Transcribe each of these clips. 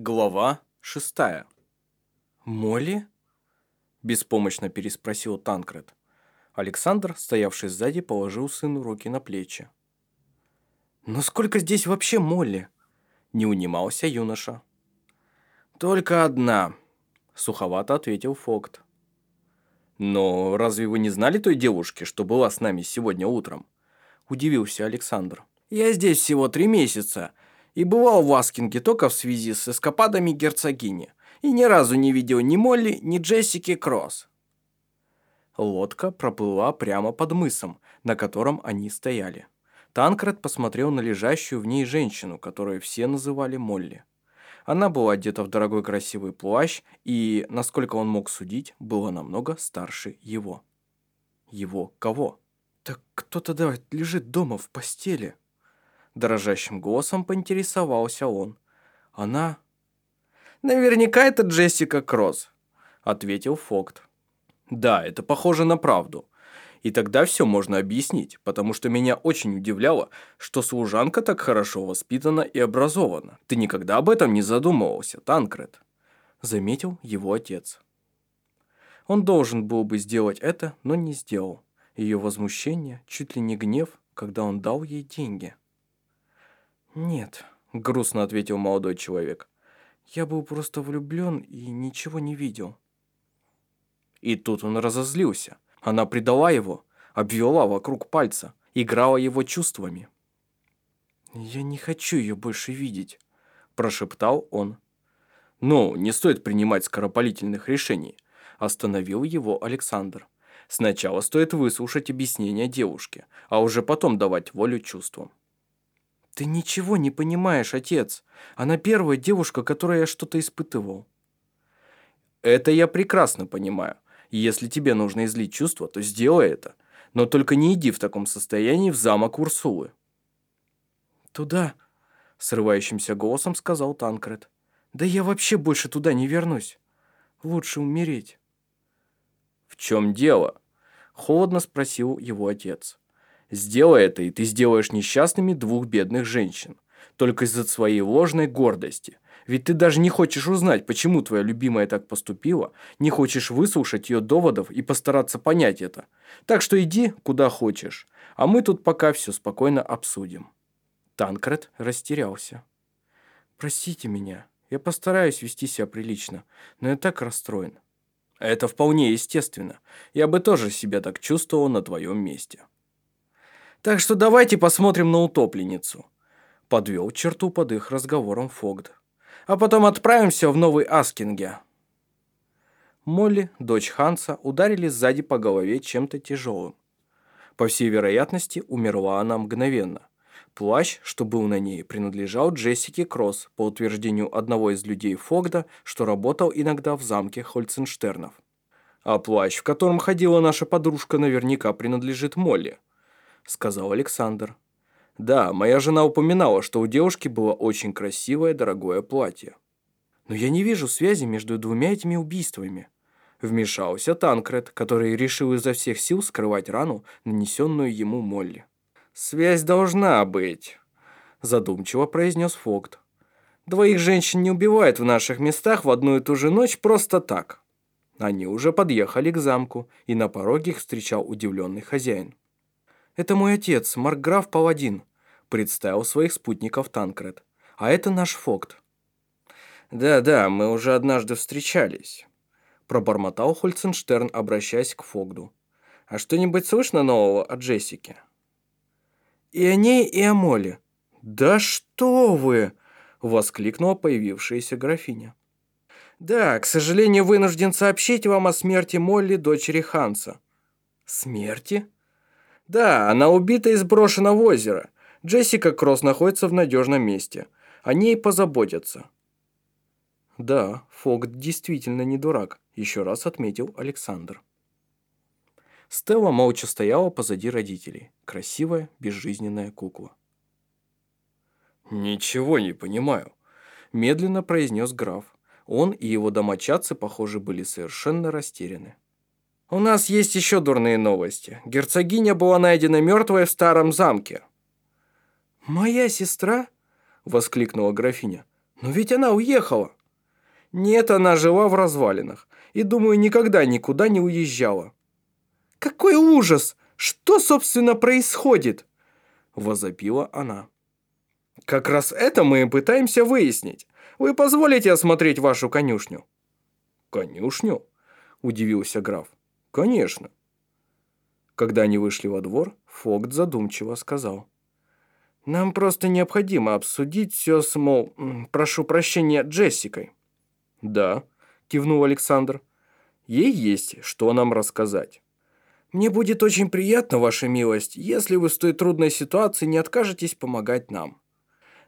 Глава шестая. «Молли?» – беспомощно переспросил Танкред. Александр, стоявший сзади, положил сыну руки на плечи. «Но сколько здесь вообще Молли?» – не унимался юноша. «Только одна», – суховато ответил Фокт. «Но разве вы не знали той девушки, что была с нами сегодня утром?» – удивился Александр. «Я здесь всего три месяца и бывал в Аскинге только в связи с эскападами герцогини и ни разу не видел ни Молли, ни Джессики Кросс». Лодка проплыла прямо под мысом, на котором они стояли. Танкред посмотрел на лежащую в ней женщину, которую все называли Молли. Она была одета в дорогой красивый плащ и, насколько он мог судить, была намного старше его. Его кого? «Так кто тогда лежит дома в постели?» Дрожащим голосом поинтересовался он. «Она...» «Наверняка это Джессика Кросс», — ответил Фокт. «Да, это похоже на правду. И тогда все можно объяснить, потому что меня очень удивляло, что служанка так хорошо воспитана и образована. Ты никогда об этом не задумывался, Танкред?» Заметил его отец. Он должен был бы сделать это, но не сделал. Ее возмущение, чуть ли не гнев, когда он дал ей деньги. «Нет», — грустно ответил молодой человек. «Я был просто влюблен и ничего не видел». И тут он разозлился. Она предала его, обвела вокруг пальца, играла его чувствами. «Я не хочу ее больше видеть», – прошептал он. «Ну, не стоит принимать скоропалительных решений», – остановил его Александр. «Сначала стоит выслушать объяснение девушки, а уже потом давать волю чувствам». «Ты ничего не понимаешь, отец. Она первая девушка, которой я что-то испытывал». «Это я прекрасно понимаю. Если тебе нужно излить чувства, то сделай это. Но только не иди в таком состоянии в замок Урсулы». «Туда», — срывающимся голосом сказал Танкред. «Да я вообще больше туда не вернусь. Лучше умереть». «В чем дело?» — холодно спросил его отец. «Сделай это, и ты сделаешь несчастными двух бедных женщин. Только из-за своей ложной гордости. Ведь ты даже не хочешь узнать, почему твоя любимая так поступила, не хочешь выслушать ее доводов и постараться понять это. Так что иди куда хочешь, а мы тут пока все спокойно обсудим». Танкред растерялся. «Простите меня, я постараюсь вести себя прилично, но я так расстроен». «Это вполне естественно. Я бы тоже себя так чувствовал на твоем месте». «Так что давайте посмотрим на утопленницу», – подвел черту под их разговором Фогд а потом отправимся в Новый Аскинге». Молли, дочь Ханса, ударили сзади по голове чем-то тяжелым. По всей вероятности, умерла она мгновенно. Плащ, что был на ней, принадлежал Джессике Кросс, по утверждению одного из людей Фогда, что работал иногда в замке Хольценштернов. «А плащ, в котором ходила наша подружка, наверняка принадлежит Молли», — сказал Александр. Да, моя жена упоминала, что у девушки было очень красивое дорогое платье. Но я не вижу связи между двумя этими убийствами. Вмешался Танкред, который решил изо всех сил скрывать рану, нанесенную ему Молли. «Связь должна быть», – задумчиво произнес Фогт. «Двоих женщин не убивают в наших местах в одну и ту же ночь просто так». Они уже подъехали к замку, и на пороге их встречал удивленный хозяин. «Это мой отец, Маркграф Паладин», – представил своих спутников Танкред. «А это наш Фокт». «Да-да, мы уже однажды встречались», – пробормотал Хольценштерн, обращаясь к Фогду. «А что-нибудь слышно нового о Джессике?» «И о ней, и о Моле». «Да что вы!» – воскликнула появившаяся графиня. «Да, к сожалению, вынужден сообщить вам о смерти Молли, дочери Ханса». «Смерти?» Да, она убита и сброшена в озеро. Джессика Кросс находится в надежном месте. О ней позаботятся. Да, Фогт действительно не дурак, еще раз отметил Александр. Стелла молча стояла позади родителей. Красивая, безжизненная кукла. «Ничего не понимаю», – медленно произнес граф. Он и его домочадцы, похоже, были совершенно растеряны. «У нас есть еще дурные новости. Герцогиня была найдена мертвой в старом замке». «Моя сестра?» – воскликнула графиня. Но ведь она уехала. Нет, она жила в развалинах. И, думаю, никогда никуда не уезжала. Какой ужас! Что, собственно, происходит? Возопила она. Как раз это мы пытаемся выяснить. Вы позволите осмотреть вашу конюшню? Конюшню? Удивился граф. Конечно. Когда они вышли во двор, Фогт задумчиво сказал. «Нам просто необходимо обсудить все с, мол, прошу прощения, Джессикой». «Да», – кивнул Александр. «Ей есть, что нам рассказать». «Мне будет очень приятно, ваша милость, если вы в той трудной ситуации не откажетесь помогать нам.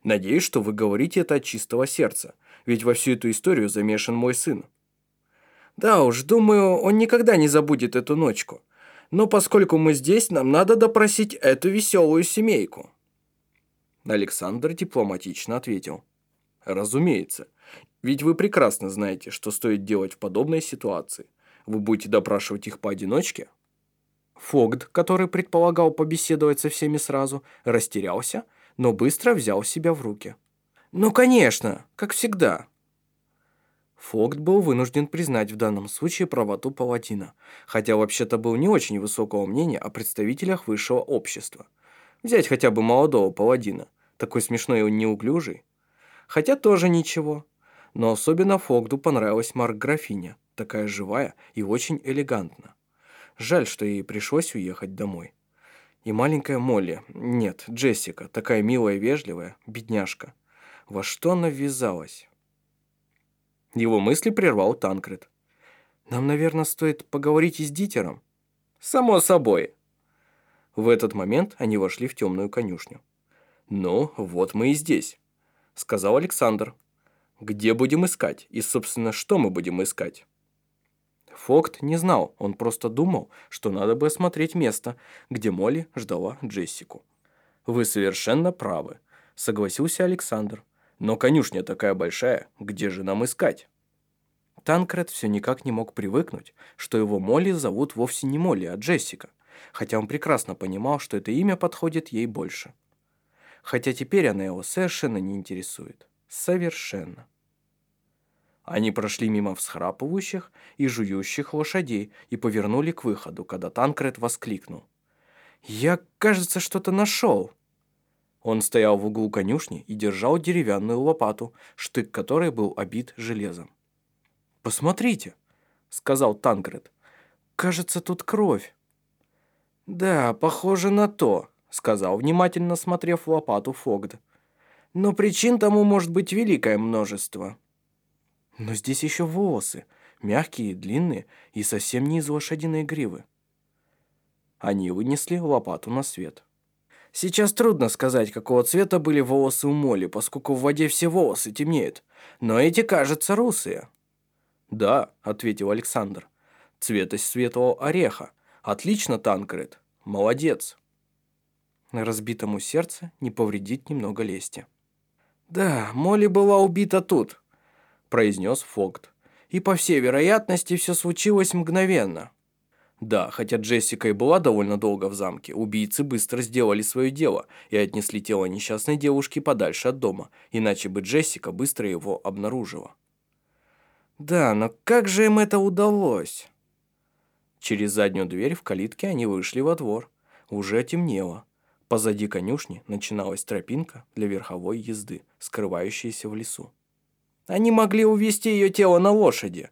Надеюсь, что вы говорите это от чистого сердца, ведь во всю эту историю замешан мой сын». «Да уж, думаю, он никогда не забудет эту ночку. Но поскольку мы здесь, нам надо допросить эту веселую семейку». Александр дипломатично ответил. «Разумеется. Ведь вы прекрасно знаете, что стоит делать в подобной ситуации. Вы будете допрашивать их поодиночке?» Фогд, который предполагал побеседовать со всеми сразу, растерялся, но быстро взял себя в руки. «Ну, конечно, как всегда». Фогд был вынужден признать в данном случае правоту паладина, хотя вообще-то был не очень высокого мнения о представителях высшего общества. Взять хотя бы молодого паладина, такой смешной и неуклюжий. Хотя тоже ничего. Но особенно Фогду понравилась Марк Графиня, такая живая и очень элегантна. Жаль, что ей пришлось уехать домой. И маленькая Молли, нет, Джессика, такая милая и вежливая, бедняжка. Во что она ввязалась? Его мысли прервал Танкред. «Нам, наверное, стоит поговорить и с Дитером?» «Само собой». В этот момент они вошли в темную конюшню. «Ну, вот мы и здесь», — сказал Александр. «Где будем искать? И, собственно, что мы будем искать?» Фокт не знал, он просто думал, что надо бы осмотреть место, где Молли ждала Джессику. «Вы совершенно правы», – согласился Александр. «Но конюшня такая большая, где же нам искать?» Танкред все никак не мог привыкнуть, что его Молли зовут вовсе не Молли, а Джессика, хотя он прекрасно понимал, что это имя подходит ей больше. Хотя теперь она его совершенно не интересует. Совершенно. Они прошли мимо всхрапывающих и жующих лошадей и повернули к выходу, когда Танкред воскликнул. «Я, кажется, что-то нашел!» Он стоял в углу конюшни и держал деревянную лопату, штык которой был обит железом. «Посмотрите!» — сказал Танкред. «Кажется, тут кровь». «Да, похоже на то», — сказал, внимательно смотрев лопату Фогд. «Но причин тому может быть великое множество». Но здесь еще волосы, мягкие, длинные и совсем не из лошадиной гривы. Они вынесли лопату на свет. Сейчас трудно сказать, какого цвета были волосы у Молли, поскольку в воде все волосы темнеют. Но эти, кажется, русые. «Да», — ответил Александр. «Цвета светлого ореха. Отлично, Танкред. Молодец». Разбитому сердце не повредит немного лести. «Да, Молли была убита тут произнес Фогт. «И по всей вероятности все случилось мгновенно». Да, хотя Джессика и была довольно долго в замке, убийцы быстро сделали свое дело и отнесли тело несчастной девушки подальше от дома, иначе бы Джессика быстро его обнаружила. Да, но как же им это удалось? Через заднюю дверь в калитке они вышли во двор. Уже темнело. Позади конюшни начиналась тропинка для верховой езды, скрывающаяся в лесу. Они могли увезти ее тело на лошади,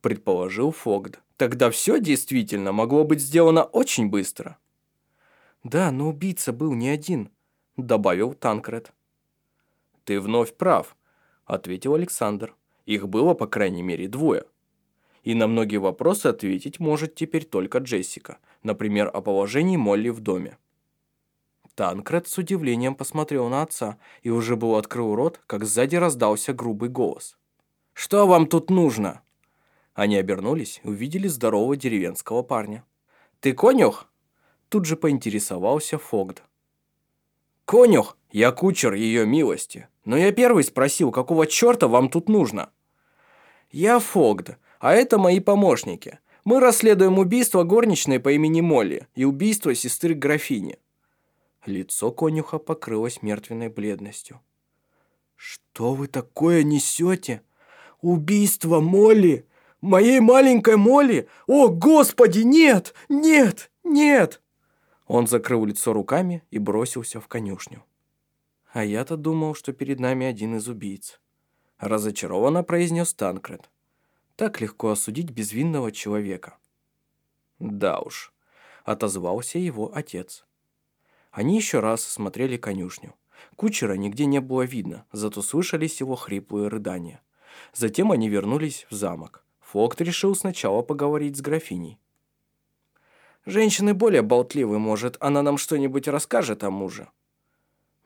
предположил Фогд. Тогда все действительно могло быть сделано очень быстро. Да, но убийца был не один, добавил Танкред. Ты вновь прав, ответил Александр. Их было, по крайней мере, двое. И на многие вопросы ответить может теперь только Джессика, например, о положении Молли в доме. Танкред с удивлением посмотрел на отца и уже был открыл рот, как сзади раздался грубый голос. «Что вам тут нужно?» Они обернулись и увидели здорового деревенского парня. «Ты конюх?» Тут же поинтересовался Фогд. «Конюх? Я кучер ее милости. Но я первый спросил, какого черта вам тут нужно?» «Я Фогд, а это мои помощники. Мы расследуем убийство горничной по имени Молли и убийство сестры графини. Лицо конюха покрылось мертвенной бледностью. «Что вы такое несете? Убийство Молли? Моей маленькой Молли? О, Господи, нет! Нет! Нет!» Он закрыл лицо руками и бросился в конюшню. «А я-то думал, что перед нами один из убийц», – разочарованно произнес Танкред. «Так легко осудить безвинного человека». «Да уж», – отозвался его отец. Они еще раз осмотрели конюшню. Кучера нигде не было видно, зато слышались его хриплые рыдания. Затем они вернулись в замок. Фокт решил сначала поговорить с графиней. «Женщины более болтливы, может, она нам что-нибудь расскажет о муже?»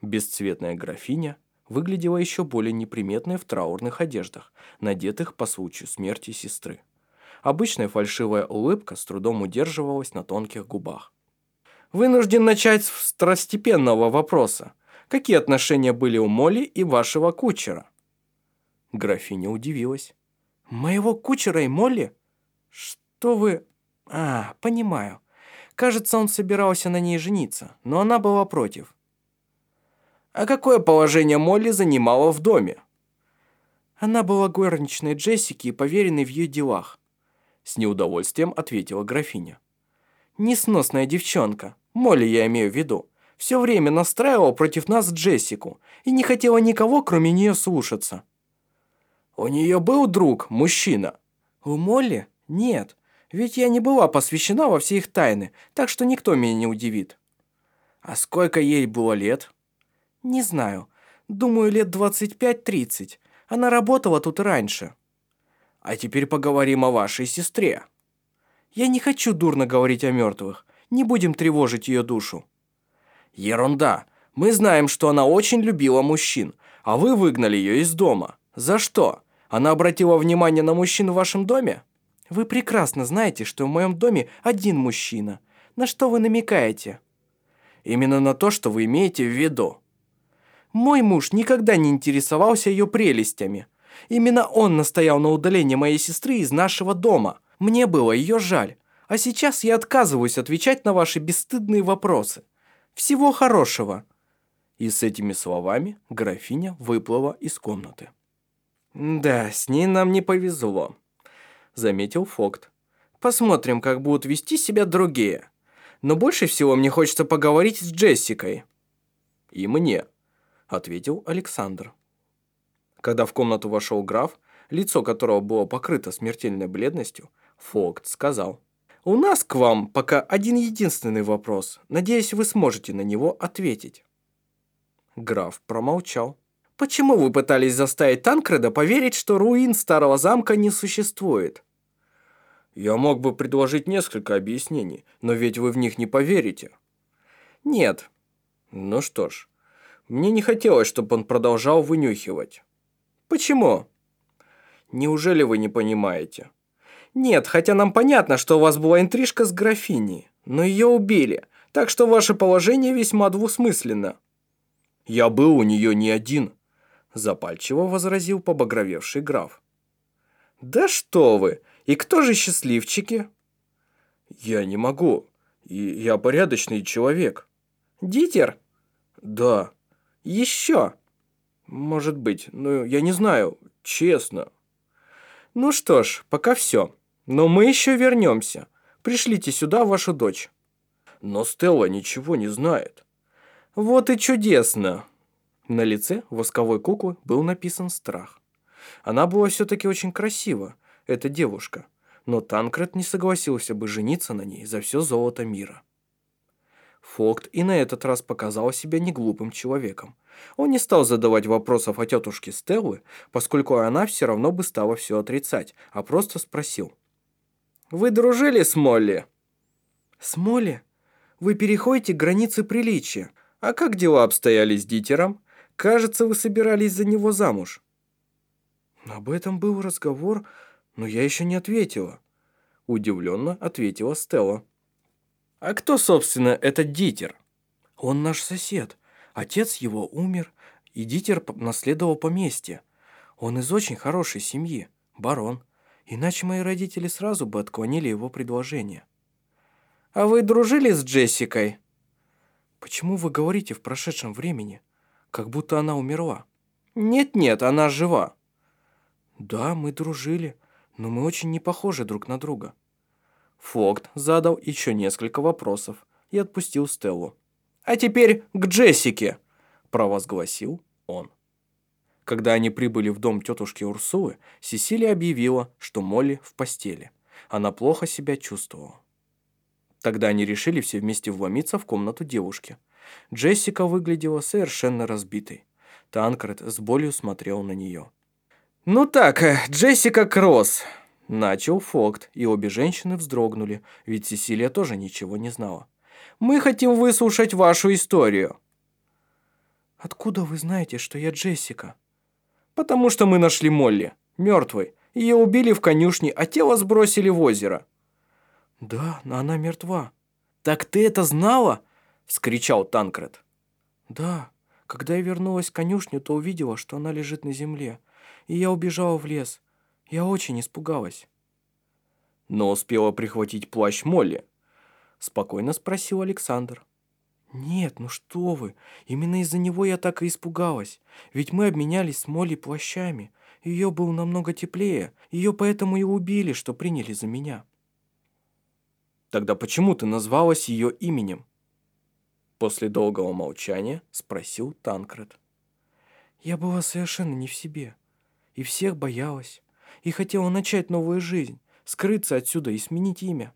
Бесцветная графиня выглядела еще более неприметной в траурных одеждах, надетых по случаю смерти сестры. Обычная фальшивая улыбка с трудом удерживалась на тонких губах. «Вынужден начать с второстепенного вопроса. Какие отношения были у Молли и вашего кучера?» Графиня удивилась. «Моего кучера и Молли? Что вы...» «А, понимаю. Кажется, он собирался на ней жениться, но она была против. А какое положение Молли занимала в доме? Она была горничной Джессики и поверенной в ее делах. С неудовольствием ответила графиня. Несносная девчонка, Молли я имею в виду, все время настраивала против нас Джессику и не хотела никого, кроме нее, слушаться. У нее был друг, мужчина. У Молли? Нет, ведь я не была посвящена во все их тайны, так что никто меня не удивит. А сколько ей было лет? «Не знаю. Думаю, лет 25-30. Она работала тут раньше». «А теперь поговорим о вашей сестре». «Я не хочу дурно говорить о мертвых. Не будем тревожить ее душу». «Ерунда. Мы знаем, что она очень любила мужчин, а вы выгнали ее из дома. За что? Она обратила внимание на мужчин в вашем доме?» «Вы прекрасно знаете, что в моем доме один мужчина. На что вы намекаете?» «Именно на то, что вы имеете в виду. Мой муж никогда не интересовался ее прелестями. Именно он настоял на удалении моей сестры из нашего дома. Мне было ее жаль. А сейчас я отказываюсь отвечать на ваши бесстыдные вопросы. Всего хорошего». И с этими словами графиня выплыла из комнаты. «Да, с ней нам не повезло», — заметил Фокт. «Посмотрим, как будут вести себя другие. Но больше всего мне хочется поговорить с Джессикой». «И мне», ответил Александр. Когда в комнату вошел граф, лицо которого было покрыто смертельной бледностью, Фокт сказал, «У нас к вам пока один единственный вопрос. Надеюсь, вы сможете на него ответить». Граф промолчал. «Почему вы пытались заставить Танкреда поверить, что руин старого замка не существует?» «Я мог бы предложить несколько объяснений, но ведь вы в них не поверите». «Нет». «Ну что ж, мне не хотелось, чтобы он продолжал вынюхивать. Почему? Неужели вы не понимаете? Нет, хотя нам понятно, что у вас была интрижка с графиней, но ее убили, так что ваше положение весьма двусмысленно. Я был у нее не один, запальчиво возразил побагровевший граф. Да что вы, и кто же счастливчики? Я не могу, и я порядочный человек. Дитер? Да. Еще. Может быть, но я не знаю, честно. Ну что ж, пока все. Но мы еще вернемся. Пришлите сюда вашу дочь. Но Стелла ничего не знает. Вот и чудесно. На лице восковой куклы был написан страх. Она была все-таки очень красива, эта девушка. Но Танкред не согласился бы жениться на ней за все золото мира. Фокт и на этот раз показал себя неглупым человеком. Он не стал задавать вопросов о тетушке Стеллы, поскольку она все равно бы стала все отрицать, а просто спросил. «Вы дружили с Молли?» «С Молли? Вы переходите границы приличия. А как дела обстояли с Дитером? Кажется, вы собирались за него замуж». «Об этом был разговор, но я еще не ответила», – удивленно ответила Стелла. «А кто, собственно, этот Дитер?» «Он наш сосед. Отец его умер, и Дитер наследовал поместье. Он из очень хорошей семьи, барон. Иначе мои родители сразу бы отклонили его предложение». «А вы дружили с Джессикой?» «Почему вы говорите в прошедшем времени, как будто она умерла?» Нет-нет, она жива. Да, мы дружили, но мы очень не похожи друг на друга. Фокт задал еще несколько вопросов и отпустил Стеллу. «А теперь к Джессике!» – провозгласил он. Когда они прибыли в дом тетушки Урсулы, Сесилия объявила, что Молли в постели. Она плохо себя чувствовала. Тогда они решили все вместе вломиться в комнату девушки. Джессика выглядела совершенно разбитой. Танкред с болью смотрел на нее. «Ну так, э, Джессика Кросс!» Начал Фокт, и обе женщины вздрогнули, ведь Сесилия тоже ничего не знала. «Мы хотим выслушать вашу историю». «Откуда вы знаете, что я Джессика?» «Потому что мы нашли Молли, мертвой. Ее убили в конюшне, а тело сбросили в озеро». «Да, но она мертва». «Так ты это знала?» – вскричал Танкред. «Да, когда я вернулась в конюшню, то увидела, что она лежит на земле, и я убежала в лес. Я очень испугалась». «Но успела прихватить плащ Молли?» – спокойно спросил Александр. «Нет, ну что вы, именно из-за него я так и испугалась. Ведь мы обменялись с Молли плащами. Ее был намного теплее, ее поэтому и убили, что приняли за меня». Тогда почему ты назвалась ее именем? После долгого молчания спросил Танкред. Я была совершенно не в себе. И всех боялась. И хотела начать новую жизнь, скрыться отсюда и сменить имя.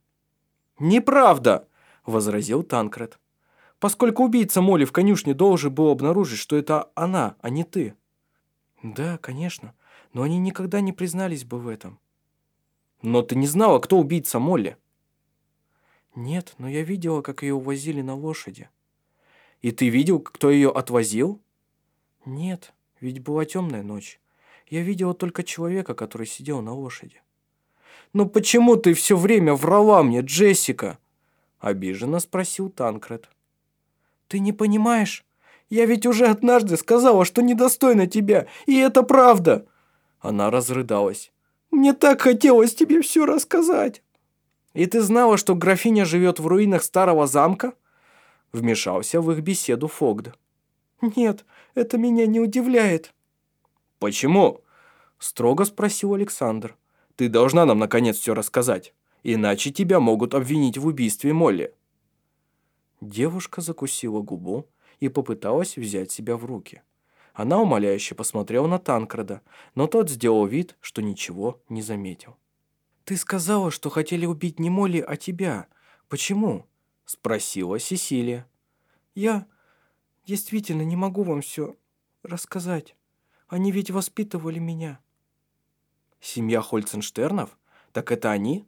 «Неправда!» – возразил Танкред. «Поскольку убийца Молли в конюшне должен был обнаружить, что это она, а не ты». «Да, конечно, но они никогда не признались бы в этом». «Но ты не знала, кто убийца Молли?» «Нет, но я видела, как ее увозили на лошади». «И ты видел, кто ее отвозил?» «Нет, ведь была темная ночь. Я видела только человека, который сидел на лошади». «Ну почему ты все время врала мне, Джессика?» Обиженно спросил Танкред. «Ты не понимаешь? Я ведь уже однажды сказала, что недостойна тебя, и это правда!» Она разрыдалась. «Мне так хотелось тебе все рассказать!» «И ты знала, что графиня живет в руинах старого замка?» Вмешался в их беседу Фогд. «Нет, это меня не удивляет». «Почему?» Строго спросил Александр. «Ты должна нам, наконец, все рассказать, иначе тебя могут обвинить в убийстве Молли». Девушка закусила губу и попыталась взять себя в руки. Она умоляюще посмотрела на Танкреда, но тот сделал вид, что ничего не заметил. «Ты сказала, что хотели убить не Молли, а тебя. Почему?» – спросила Сесилия. «Я действительно не могу вам все рассказать. Они ведь воспитывали меня». «Семья Хольценштернов? Так это они?»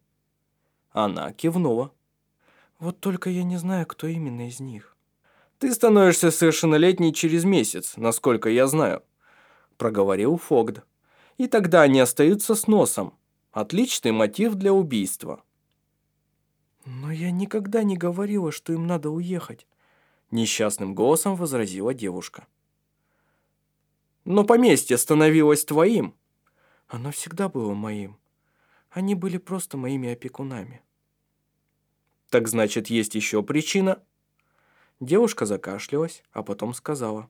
Она кивнула. «Вот только я не знаю, кто именно из них». «Ты становишься совершеннолетней через месяц, насколько я знаю», – проговорил Фогд. «И тогда они остаются с носом. Отличный мотив для убийства. «Но я никогда не говорила, что им надо уехать», – несчастным голосом возразила девушка. «Но поместье становилось твоим». «Оно всегда было моим. Они были просто моими опекунами». «Так значит, есть еще причина?» Девушка закашлялась, а потом сказала.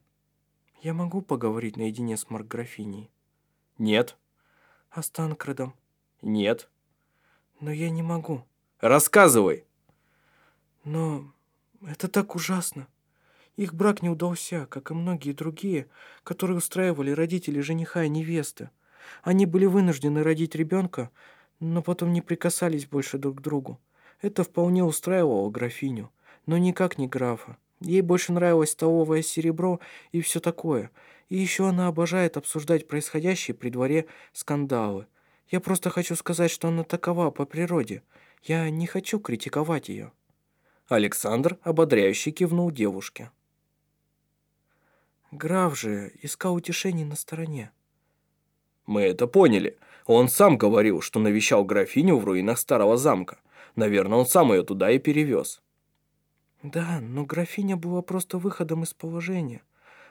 «Я могу поговорить наедине с Маркграфиней?» «Нет». «А с Танкредом?» Нет. Но я не могу. Рассказывай. Но это так ужасно. Их брак не удался, как и многие другие, которые устраивали родители жениха и невесты. Они были вынуждены родить ребенка, но потом не прикасались больше друг к другу. Это вполне устраивало графиню, но никак не графа. Ей больше нравилось столовое серебро и все такое. И еще она обожает обсуждать происходящие при дворе скандалы – я просто хочу сказать, что она такова по природе. Я не хочу критиковать ее». Александр ободряюще кивнул девушке. Граф же искал утешений на стороне. «Мы это поняли. Он сам говорил, что навещал графиню в руинах старого замка. Наверное, он сам ее туда и перевез». «Да, но графиня была просто выходом из положения.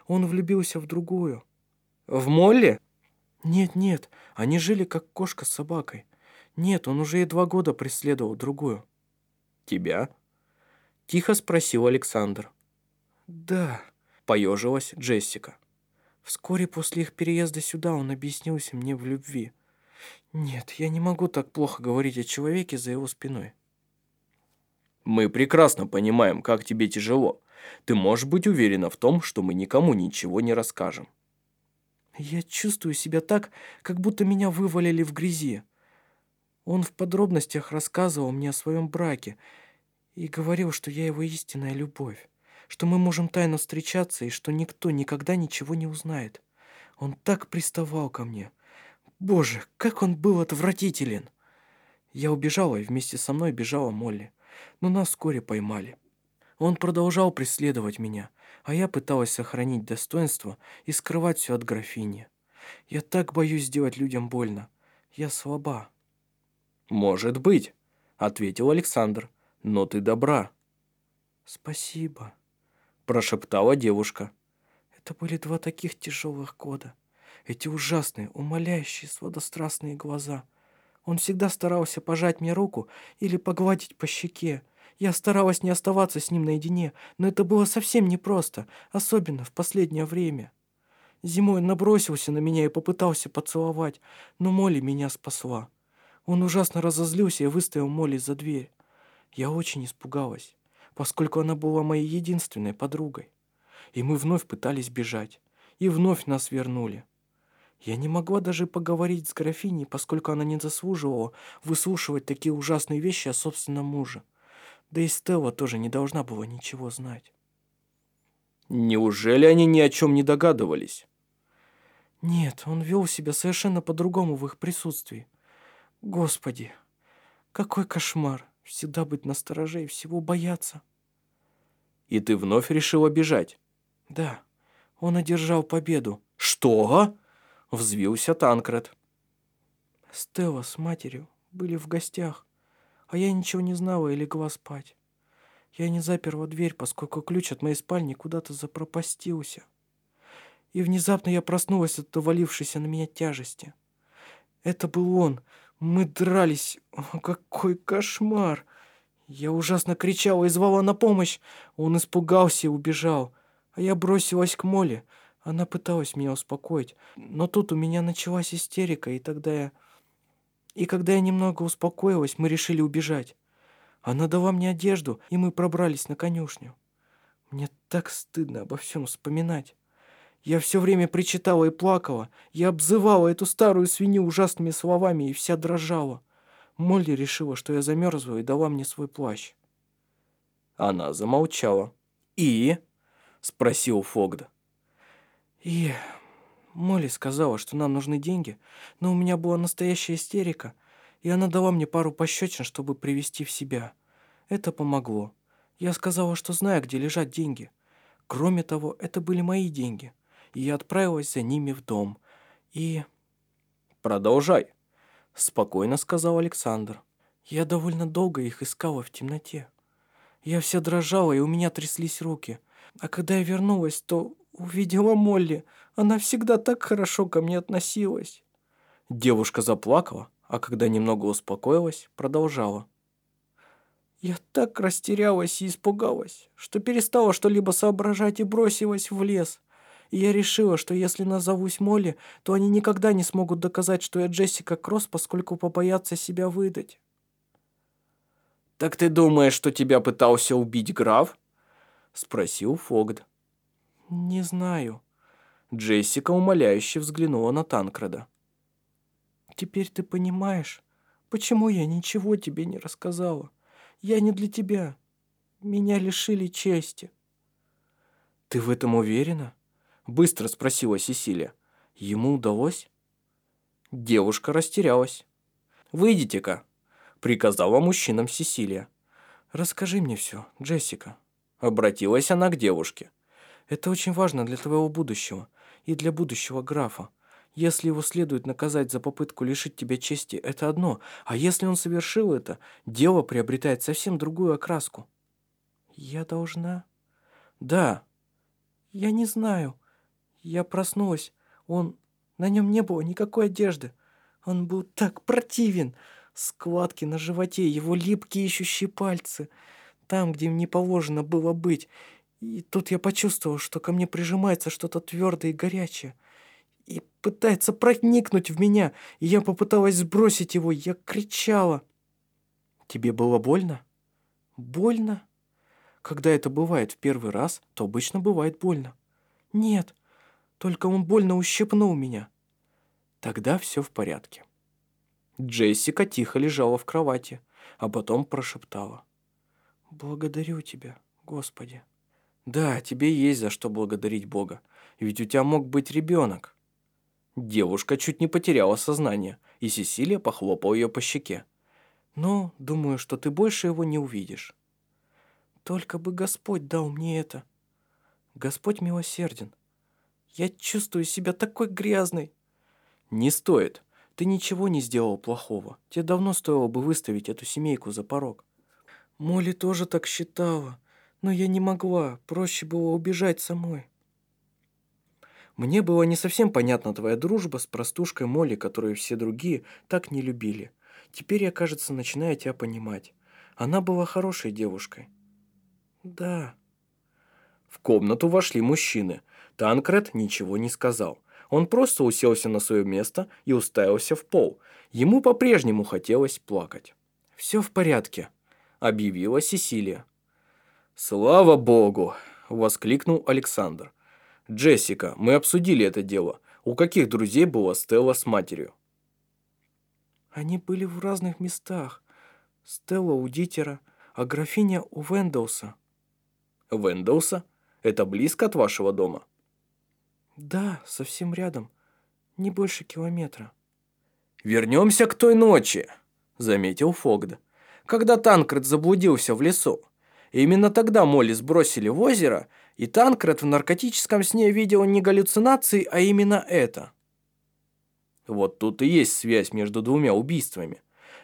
Он влюбился в другую». «В Молли?» «Нет-нет, они жили как кошка с собакой. Нет, он уже и два года преследовал другую». «Тебя?» Тихо спросил Александр. «Да», — поежилась Джессика. Вскоре после их переезда сюда он объяснился мне в любви. Нет, я не могу так плохо говорить о человеке за его спиной. Мы прекрасно понимаем, как тебе тяжело. Ты можешь быть уверена в том, что мы никому ничего не расскажем. Я чувствую себя так, как будто меня вывалили в грязи. Он в подробностях рассказывал мне о своем браке и говорил, что я его истинная любовь что мы можем тайно встречаться и что никто никогда ничего не узнает. Он так приставал ко мне. Боже, как он был отвратителен! Я убежала, и вместе со мной бежала Молли. Но нас вскоре поймали. Он продолжал преследовать меня, а я пыталась сохранить достоинство и скрывать все от графини. Я так боюсь сделать людям больно. Я слаба. «Может быть», — ответил Александр, — «но ты добра». «Спасибо», прошептала девушка. Это были два таких тяжелых года. Эти ужасные, умоляющие, сводострастные глаза. Он всегда старался пожать мне руку или погладить по щеке. Я старалась не оставаться с ним наедине, но это было совсем непросто, особенно в последнее время. Зимой набросился на меня и попытался поцеловать, но Молли меня спасла. Он ужасно разозлился и выставил Молли за дверь. Я очень испугалась поскольку она была моей единственной подругой. И мы вновь пытались бежать, и вновь нас вернули. Я не могла даже поговорить с графиней, поскольку она не заслуживала выслушивать такие ужасные вещи о собственном муже. Да и Стелла тоже не должна была ничего знать. Неужели они ни о чем не догадывались? Нет, он вел себя совершенно по-другому в их присутствии. Господи, какой кошмар! Всегда быть настороже и всего бояться. И ты вновь решила бежать? Да, он одержал победу. Что? Взвился Танкред. Стелла с матерью были в гостях, а я ничего не знала и легла спать. Я не заперла дверь, поскольку ключ от моей спальни куда-то запропастился. И внезапно я проснулась от довалившейся на меня тяжести. Это был он. Мы дрались. О, какой кошмар! Я ужасно кричала и звала на помощь. Он испугался и убежал. А я бросилась к Моле. Она пыталась меня успокоить. Но тут у меня началась истерика, и тогда я... И когда я немного успокоилась, мы решили убежать. Она дала мне одежду, и мы пробрались на конюшню. Мне так стыдно обо всем вспоминать. Я все время причитала и плакала. Я обзывала эту старую свинью ужасными словами и вся дрожала. Молли решила, что я замерзла и дала мне свой плащ. Она замолчала. «И?» – спросил Фогда. «И...» Молли сказала, что нам нужны деньги, но у меня была настоящая истерика, и она дала мне пару пощечин, чтобы привести в себя. Это помогло. Я сказала, что знаю, где лежат деньги. Кроме того, это были мои деньги, и отправилась за ними в дом. И... «Продолжай», спокойно сказал Александр. Я довольно долго их искала в темноте. Я вся дрожала, и у меня тряслись руки. А когда я вернулась, то увидела Молли. Она всегда так хорошо ко мне относилась. Девушка заплакала, а когда немного успокоилась, продолжала. Я так растерялась и испугалась, что перестала что-либо соображать и бросилась в лес и я решила, что если назовусь Молли, то они никогда не смогут доказать, что я Джессика Кросс, поскольку побоятся себя выдать. «Так ты думаешь, что тебя пытался убить граф?» — спросил Фогд. «Не знаю». Джессика умоляюще взглянула на Танкреда. «Теперь ты понимаешь, почему я ничего тебе не рассказала? Я не для тебя. Меня лишили чести». «Ты в этом уверена?» Быстро спросила Сесилия. Ему удалось? Девушка растерялась. «Выйдите-ка», — приказала мужчинам Сесилия. «Расскажи мне все, Джессика», — обратилась она к девушке. «Это очень важно для твоего будущего и для будущего графа. Если его следует наказать за попытку лишить тебя чести, это одно, а если он совершил это, дело приобретает совсем другую окраску». «Я должна?» «Да». «Я не знаю. Я проснулась. Он... На нем не было никакой одежды. Он был так противен. Складки на животе, его липкие ищущие пальцы. Там, где им не положено было быть. И тут я почувствовал, что ко мне прижимается что-то твердое и горячее. И пытается проникнуть в меня. И я попыталась сбросить его. Я кричала. Тебе было больно? Больно? Когда это бывает в первый раз, то обычно бывает больно. Нет, только он больно ущипнул меня. Тогда все в порядке. Джессика тихо лежала в кровати, а потом прошептала. «Благодарю тебя, Господи». «Да, тебе есть за что благодарить Бога, ведь у тебя мог быть ребенок». Девушка чуть не потеряла сознание, и Сесилия похлопала ее по щеке. «Но думаю, что ты больше его не увидишь». «Только бы Господь дал мне это. Господь милосерден. Я чувствую себя такой грязной». «Не стоит. Ты ничего не сделал плохого. Тебе давно стоило бы выставить эту семейку за порог. Молли тоже так считала, но я не могла. Проще было убежать самой. Мне было не совсем понятна твоя дружба с простушкой Молли, которую все другие так не любили. Теперь я, кажется, начинаю тебя понимать. Она была хорошей девушкой. Да. В комнату вошли мужчины. Танкред ничего не сказал. Он просто уселся на свое место и уставился в пол. Ему по-прежнему хотелось плакать. «Все в порядке», — объявила Сесилия. «Слава богу!» — воскликнул Александр. «Джессика, мы обсудили это дело. У каких друзей была Стелла с матерью?» «Они были в разных местах. Стелла у Дитера, а графиня у Венделса». «Венделса? Это близко от вашего дома?» «Да, совсем рядом. Не больше километра». «Вернемся к той ночи», — заметил Фогд. «Когда Танкред заблудился в лесу. Именно тогда Молли сбросили в озеро, и Танкред в наркотическом сне видел не галлюцинации, а именно это». Вот тут и есть связь между двумя убийствами.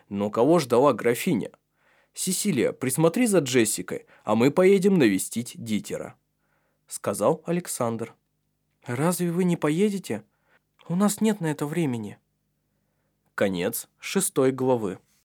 Но кого ждала графиня? «Сесилия, присмотри за Джессикой, а мы поедем навестить Дитера», — сказал Александр. «Разве вы не поедете? У нас нет на это времени». Конец шестой главы.